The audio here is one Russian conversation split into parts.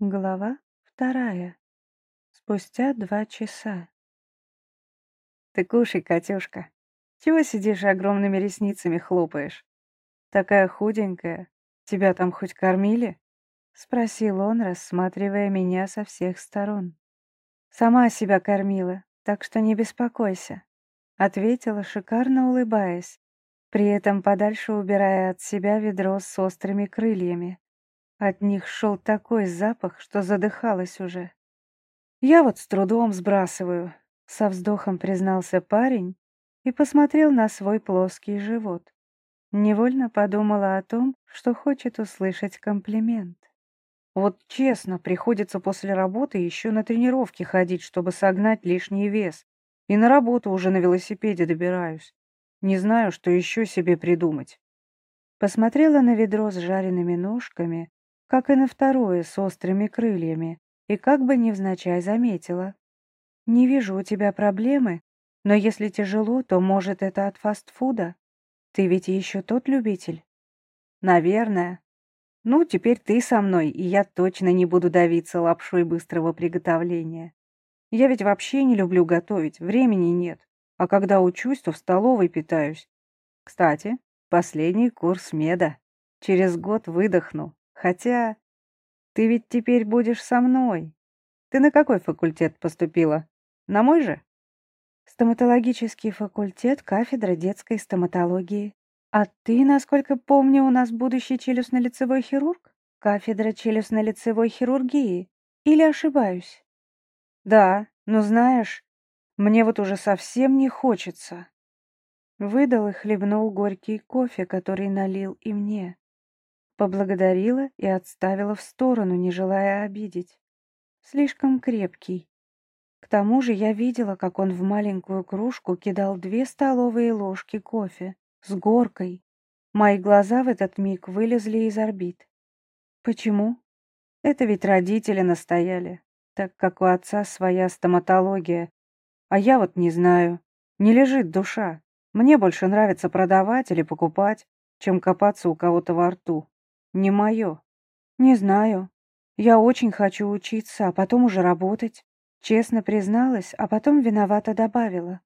Глава вторая. Спустя два часа. Ты кушай, Катюшка. Чего сидишь и огромными ресницами хлопаешь? Такая худенькая. Тебя там хоть кормили? Спросил он, рассматривая меня со всех сторон. Сама себя кормила, так что не беспокойся. Ответила, шикарно улыбаясь, при этом подальше убирая от себя ведро с острыми крыльями. От них шел такой запах, что задыхалась уже. «Я вот с трудом сбрасываю», — со вздохом признался парень и посмотрел на свой плоский живот. Невольно подумала о том, что хочет услышать комплимент. «Вот честно, приходится после работы еще на тренировки ходить, чтобы согнать лишний вес. И на работу уже на велосипеде добираюсь. Не знаю, что еще себе придумать». Посмотрела на ведро с жареными ножками, как и на второе с острыми крыльями, и как бы невзначай заметила. «Не вижу у тебя проблемы, но если тяжело, то, может, это от фастфуда? Ты ведь еще тот любитель?» «Наверное. Ну, теперь ты со мной, и я точно не буду давиться лапшой быстрого приготовления. Я ведь вообще не люблю готовить, времени нет, а когда учусь, то в столовой питаюсь. Кстати, последний курс меда. Через год выдохну, Хотя ты ведь теперь будешь со мной. Ты на какой факультет поступила? На мой же? Стоматологический факультет, кафедра детской стоматологии. А ты, насколько помню, у нас будущий челюстно-лицевой хирург? Кафедра челюстно-лицевой хирургии. Или ошибаюсь? Да, но знаешь, мне вот уже совсем не хочется. Выдал и хлебнул горький кофе, который налил и мне. Поблагодарила и отставила в сторону, не желая обидеть. Слишком крепкий. К тому же я видела, как он в маленькую кружку кидал две столовые ложки кофе с горкой. Мои глаза в этот миг вылезли из орбит. Почему? Это ведь родители настояли, так как у отца своя стоматология. А я вот не знаю. Не лежит душа. Мне больше нравится продавать или покупать, чем копаться у кого-то во рту. Не мое. Не знаю. Я очень хочу учиться, а потом уже работать. Честно призналась, а потом виновато добавила.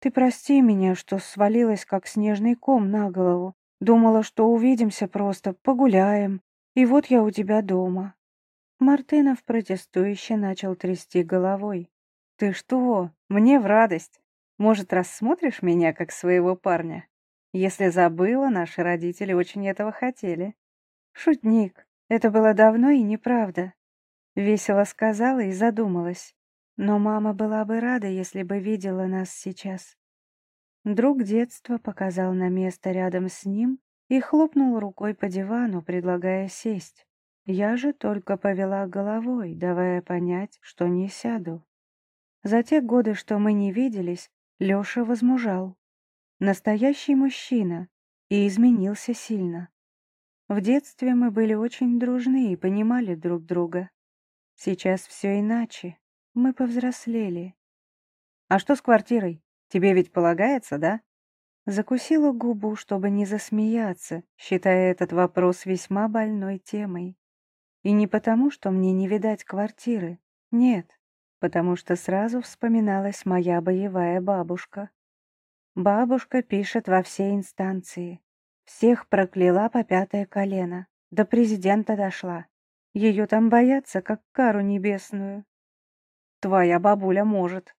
Ты прости меня, что свалилась как снежный ком на голову. Думала, что увидимся просто, погуляем. И вот я у тебя дома. Мартынов протестующе начал трясти головой. «Ты что? Мне в радость. Может, рассмотришь меня как своего парня? Если забыла, наши родители очень этого хотели. «Шутник, это было давно и неправда», — весело сказала и задумалась. Но мама была бы рада, если бы видела нас сейчас. Друг детства показал на место рядом с ним и хлопнул рукой по дивану, предлагая сесть. Я же только повела головой, давая понять, что не сяду. За те годы, что мы не виделись, Лёша возмужал. Настоящий мужчина и изменился сильно. В детстве мы были очень дружны и понимали друг друга. Сейчас все иначе. Мы повзрослели. А что с квартирой? Тебе ведь полагается, да? Закусила губу, чтобы не засмеяться, считая этот вопрос весьма больной темой. И не потому, что мне не видать квартиры. Нет, потому что сразу вспоминалась моя боевая бабушка. Бабушка пишет во все инстанции. Всех прокляла по пятое колено. До президента дошла. Ее там боятся, как кару небесную. Твоя бабуля может.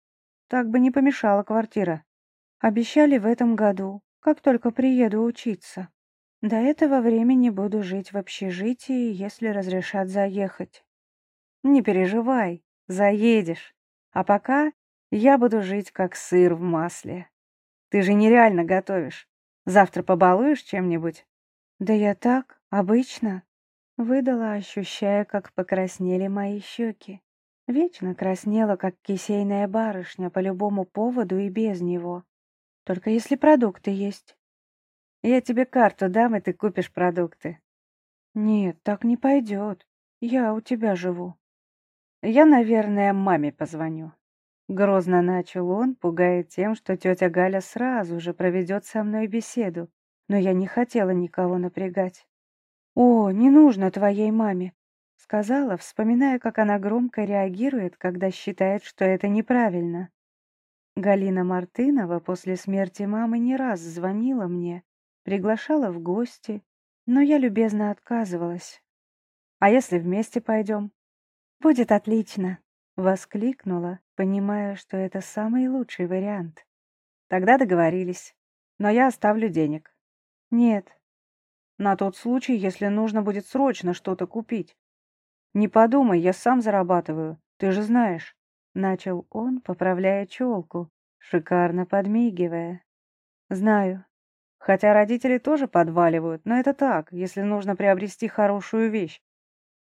Так бы не помешала квартира. Обещали в этом году, как только приеду учиться. До этого времени буду жить в общежитии, если разрешат заехать. Не переживай, заедешь. А пока я буду жить как сыр в масле. Ты же нереально готовишь. Завтра побалуешь чем-нибудь?» «Да я так, обычно», — выдала, ощущая, как покраснели мои щеки. Вечно краснела, как кисейная барышня, по любому поводу и без него. Только если продукты есть. Я тебе карту дам, и ты купишь продукты. Нет, так не пойдет. Я у тебя живу. Я, наверное, маме позвоню. Грозно начал он, пугая тем, что тетя Галя сразу же проведет со мной беседу, но я не хотела никого напрягать. «О, не нужно твоей маме. сказала, вспоминая, как она громко реагирует, когда считает, что это неправильно. Галина Мартынова после смерти мамы не раз звонила мне, приглашала в гости, но я любезно отказывалась. «А если вместе пойдем?» «Будет отлично», — воскликнула, понимая, что это самый лучший вариант. «Тогда договорились, но я оставлю денег». «Нет». «На тот случай, если нужно будет срочно что-то купить». «Не подумай, я сам зарабатываю, ты же знаешь», — начал он, поправляя челку, шикарно подмигивая. «Знаю. Хотя родители тоже подваливают, но это так, если нужно приобрести хорошую вещь.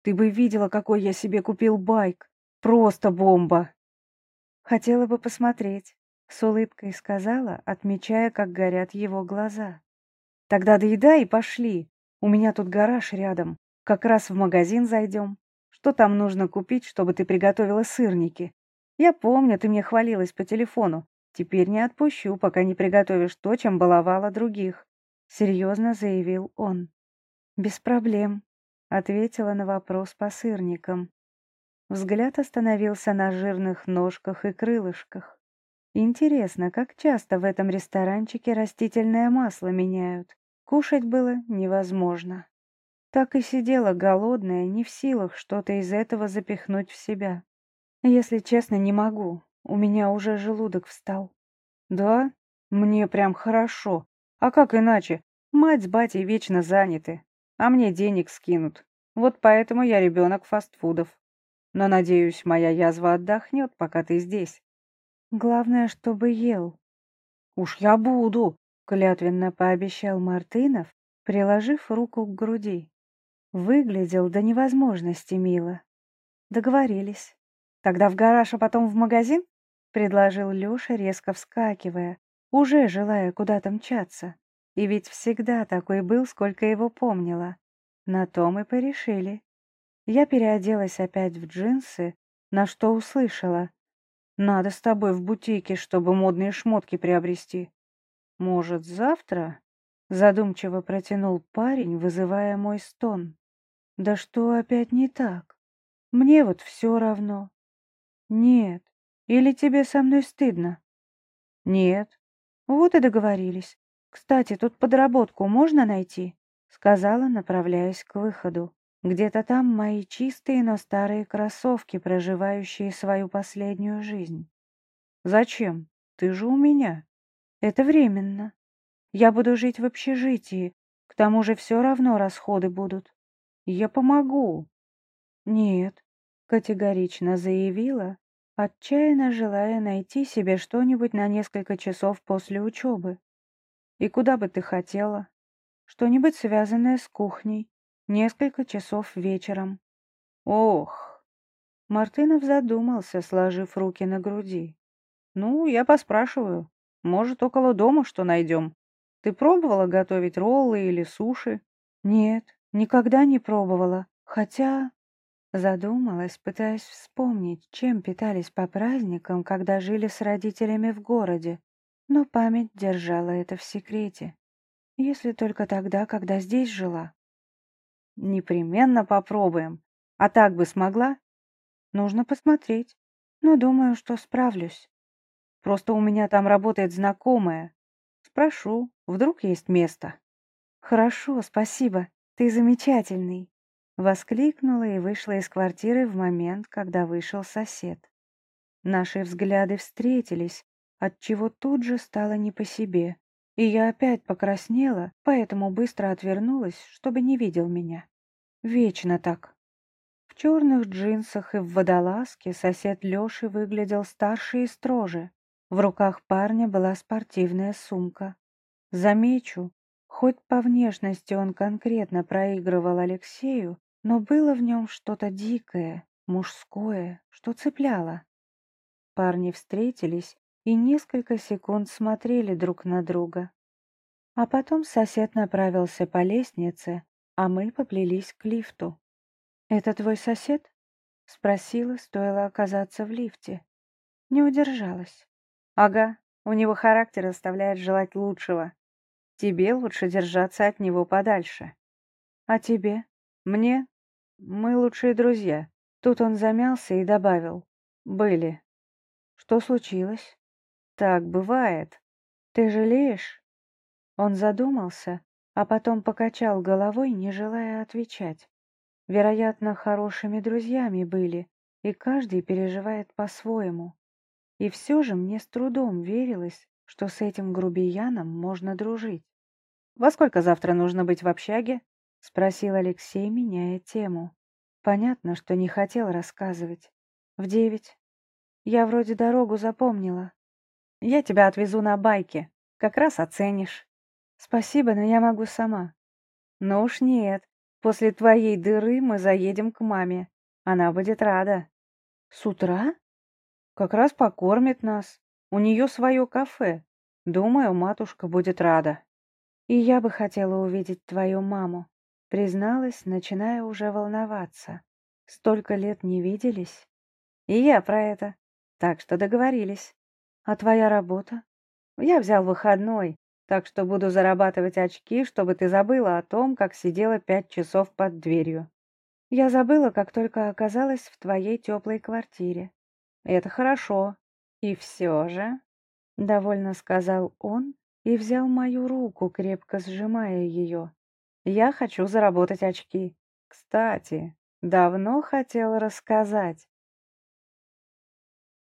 Ты бы видела, какой я себе купил байк. Просто бомба!» «Хотела бы посмотреть», — с улыбкой сказала, отмечая, как горят его глаза. «Тогда доедай и пошли. У меня тут гараж рядом. Как раз в магазин зайдем. Что там нужно купить, чтобы ты приготовила сырники? Я помню, ты мне хвалилась по телефону. Теперь не отпущу, пока не приготовишь то, чем баловала других», — серьезно заявил он. «Без проблем», — ответила на вопрос по сырникам. Взгляд остановился на жирных ножках и крылышках. Интересно, как часто в этом ресторанчике растительное масло меняют? Кушать было невозможно. Так и сидела голодная, не в силах что-то из этого запихнуть в себя. Если честно, не могу. У меня уже желудок встал. Да? Мне прям хорошо. А как иначе? Мать с батей вечно заняты, а мне денег скинут. Вот поэтому я ребенок фастфудов. Но, надеюсь, моя язва отдохнет, пока ты здесь. Главное, чтобы ел. Уж я буду, клятвенно пообещал Мартынов, приложив руку к груди. Выглядел до невозможности мило. Договорились. Тогда в гараж, а потом в магазин? Предложил Лёша, резко вскакивая, уже желая куда-то мчаться. И ведь всегда такой был, сколько его помнила. На то мы порешили. Я переоделась опять в джинсы, на что услышала. «Надо с тобой в бутике, чтобы модные шмотки приобрести». «Может, завтра?» Задумчиво протянул парень, вызывая мой стон. Да что опять не так? Мне вот все равно. Нет. Или тебе со мной стыдно? Нет. Вот и договорились. Кстати, тут подработку можно найти? Сказала, направляясь к выходу. Где-то там мои чистые, но старые кроссовки, проживающие свою последнюю жизнь. Зачем? Ты же у меня. Это временно. Я буду жить в общежитии. К тому же все равно расходы будут. Я помогу. Нет, категорично заявила, отчаянно желая найти себе что-нибудь на несколько часов после учебы. И куда бы ты хотела? Что-нибудь связанное с кухней. Несколько часов вечером. Ох. Мартынов задумался, сложив руки на груди. Ну, я поспрашиваю. Может, около дома что найдем. Ты пробовала готовить роллы или суши? Нет, Никогда не пробовала, хотя... Задумалась, пытаясь вспомнить, чем питались по праздникам, когда жили с родителями в городе, но память держала это в секрете. Если только тогда, когда здесь жила. Непременно попробуем. А так бы смогла? Нужно посмотреть. Но думаю, что справлюсь. Просто у меня там работает знакомая. Спрошу, вдруг есть место. Хорошо, спасибо. «Ты замечательный!» Воскликнула и вышла из квартиры в момент, когда вышел сосед. Наши взгляды встретились, отчего тут же стало не по себе, и я опять покраснела, поэтому быстро отвернулась, чтобы не видел меня. Вечно так. В черных джинсах и в водолазке сосед Лёши выглядел старше и строже. В руках парня была спортивная сумка. Замечу, Хоть по внешности он конкретно проигрывал Алексею, но было в нем что-то дикое, мужское, что цепляло. Парни встретились и несколько секунд смотрели друг на друга. А потом сосед направился по лестнице, а мы поплелись к лифту. «Это твой сосед?» — спросила, стоило оказаться в лифте. Не удержалась. «Ага, у него характер оставляет желать лучшего», Тебе лучше держаться от него подальше. А тебе? Мне? Мы лучшие друзья. Тут он замялся и добавил. Были. Что случилось? Так бывает. Ты жалеешь? Он задумался, а потом покачал головой, не желая отвечать. Вероятно, хорошими друзьями были, и каждый переживает по-своему. И все же мне с трудом верилось, что с этим грубияном можно дружить. «Во сколько завтра нужно быть в общаге?» — спросил Алексей, меняя тему. Понятно, что не хотел рассказывать. «В девять. Я вроде дорогу запомнила. Я тебя отвезу на байке. Как раз оценишь». «Спасибо, но я могу сама». «Ну уж нет. После твоей дыры мы заедем к маме. Она будет рада». «С утра?» «Как раз покормит нас. У нее свое кафе. Думаю, матушка будет рада». «И я бы хотела увидеть твою маму», — призналась, начиная уже волноваться. «Столько лет не виделись». «И я про это. Так что договорились. А твоя работа?» «Я взял выходной, так что буду зарабатывать очки, чтобы ты забыла о том, как сидела пять часов под дверью. Я забыла, как только оказалась в твоей теплой квартире. Это хорошо. И все же, — довольно сказал он и взял мою руку, крепко сжимая ее. Я хочу заработать очки. Кстати, давно хотел рассказать,